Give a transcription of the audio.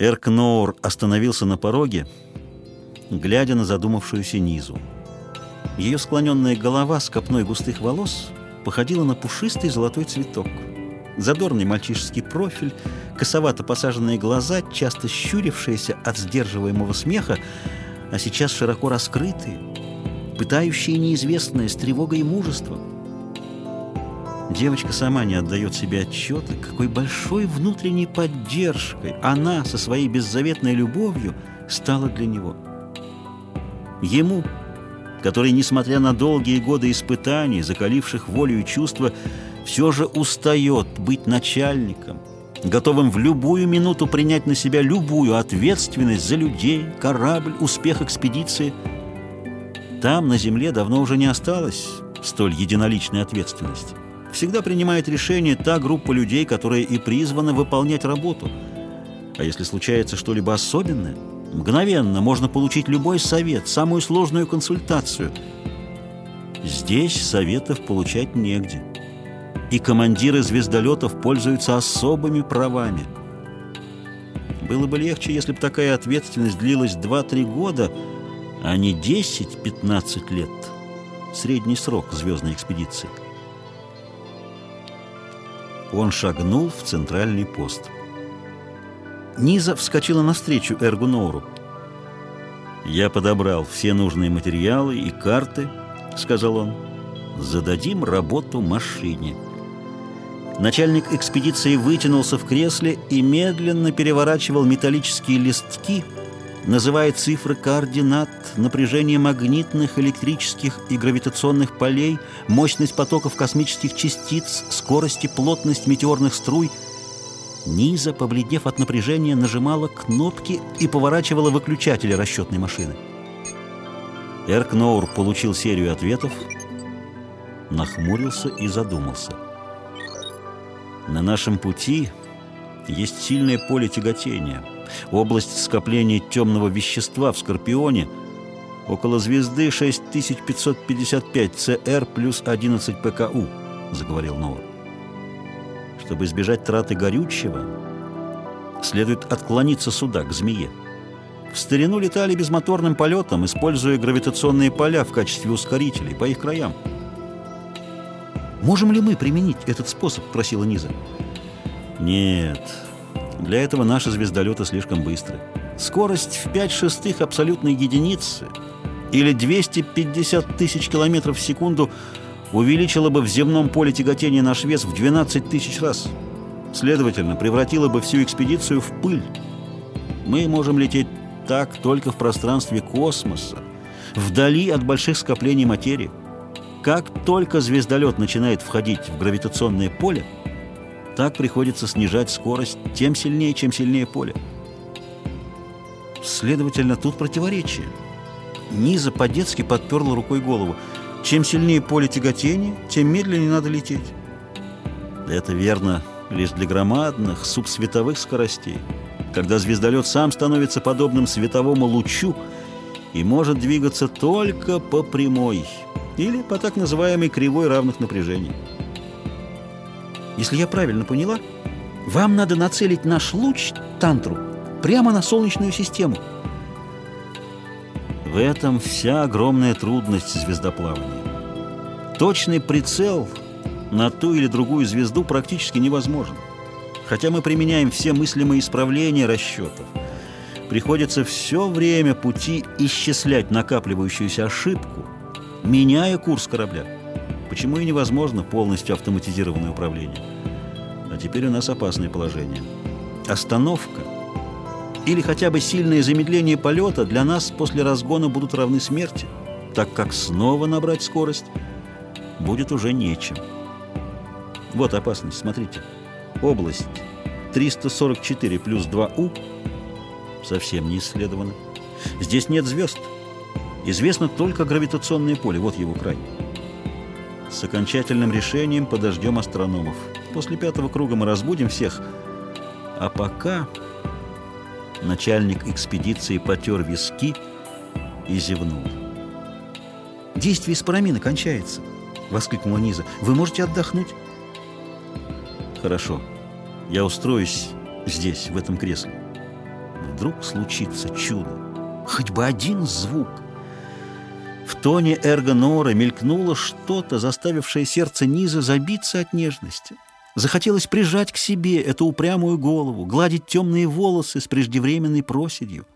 Эркноур остановился на пороге, глядя на задумавшуюся низу. Ее склоненная голова с копной густых волос походила на пушистый золотой цветок. Задорный мальчишеский профиль, косовато посаженные глаза, часто щурившиеся от сдерживаемого смеха, а сейчас широко раскрытые, пытающие неизвестное с тревогой и мужеством. Девочка сама не отдает себе отчета, какой большой внутренней поддержкой она со своей беззаветной любовью стала для него. Ему, который, несмотря на долгие годы испытаний, закаливших волю и чувства, все же устает быть начальником, готовым в любую минуту принять на себя любую ответственность за людей, корабль, успех экспедиции. Там, на земле, давно уже не осталось столь единоличной ответственности всегда принимает решение та группа людей, которая и призвана выполнять работу. А если случается что-либо особенное, мгновенно можно получить любой совет, самую сложную консультацию. Здесь советов получать негде. И командиры звездолетов пользуются особыми правами. Было бы легче, если бы такая ответственность длилась 2-3 года, а не 10-15 лет. Средний срок звездной экспедиции. Он шагнул в центральный пост. Низа вскочила навстречу Эргу Ноуру. «Я подобрал все нужные материалы и карты», — сказал он. «Зададим работу машине». Начальник экспедиции вытянулся в кресле и медленно переворачивал металлические листки, называя цифры координат, напряжение магнитных, электрических и гравитационных полей, мощность потоков космических частиц, скорость и плотность метеорных струй. Низа, побледнев от напряжения, нажимала кнопки и поворачивала выключатели расчетной машины. Эркноур получил серию ответов, нахмурился и задумался. «На нашем пути есть сильное поле тяготения» область скопления темного вещества в Скорпионе, около звезды 6555 ЦР плюс 11 ПКУ, заговорил Нова. Чтобы избежать траты горючего, следует отклониться сюда, к змее. В старину летали безмоторным полетом, используя гравитационные поля в качестве ускорителей по их краям. «Можем ли мы применить этот способ?» – просила Низа. «Нет, для этого наши звездолеты слишком быстры. Скорость в 5 шестых абсолютной единицы или 250 тысяч километров в секунду увеличила бы в земном поле тяготения наш вес в 12 тысяч раз. Следовательно, превратила бы всю экспедицию в пыль. Мы можем лететь так только в пространстве космоса, вдали от больших скоплений материи. Как только звездолет начинает входить в гравитационное поле, так приходится снижать скорость тем сильнее, чем сильнее поле. Следовательно, тут противоречие. Низа по-детски подперла рукой голову. Чем сильнее поле тяготения, тем медленнее надо лететь. Это верно лишь для громадных субсветовых скоростей, когда звездолет сам становится подобным световому лучу и может двигаться только по прямой или по так называемой кривой равных напряжений. Если я правильно поняла, вам надо нацелить наш луч, тантру, прямо на Солнечную систему. В этом вся огромная трудность звездоплавания. Точный прицел на ту или другую звезду практически невозможен. Хотя мы применяем все мыслимые исправления расчетов, приходится все время пути исчислять накапливающуюся ошибку, меняя курс корабля почему и невозможно полностью автоматизированное управление. А теперь у нас опасное положение. Остановка или хотя бы сильное замедление полета для нас после разгона будут равны смерти, так как снова набрать скорость будет уже нечем. Вот опасность, смотрите. Область 344 плюс 2У совсем не исследована. Здесь нет звезд. Известно только гравитационное поле, вот его край. С окончательным решением подождем астрономов. После пятого круга мы разбудим всех. А пока начальник экспедиции потер виски и зевнул. «Действие спарамина кончается!» — воскликнула Низа. «Вы можете отдохнуть?» «Хорошо. Я устроюсь здесь, в этом кресле. Вдруг случится чудо. Хоть бы один звук. В тоне Эрго Нора мелькнуло что-то, заставившее сердце Низа забиться от нежности. Захотелось прижать к себе эту упрямую голову, гладить темные волосы с преждевременной проседью.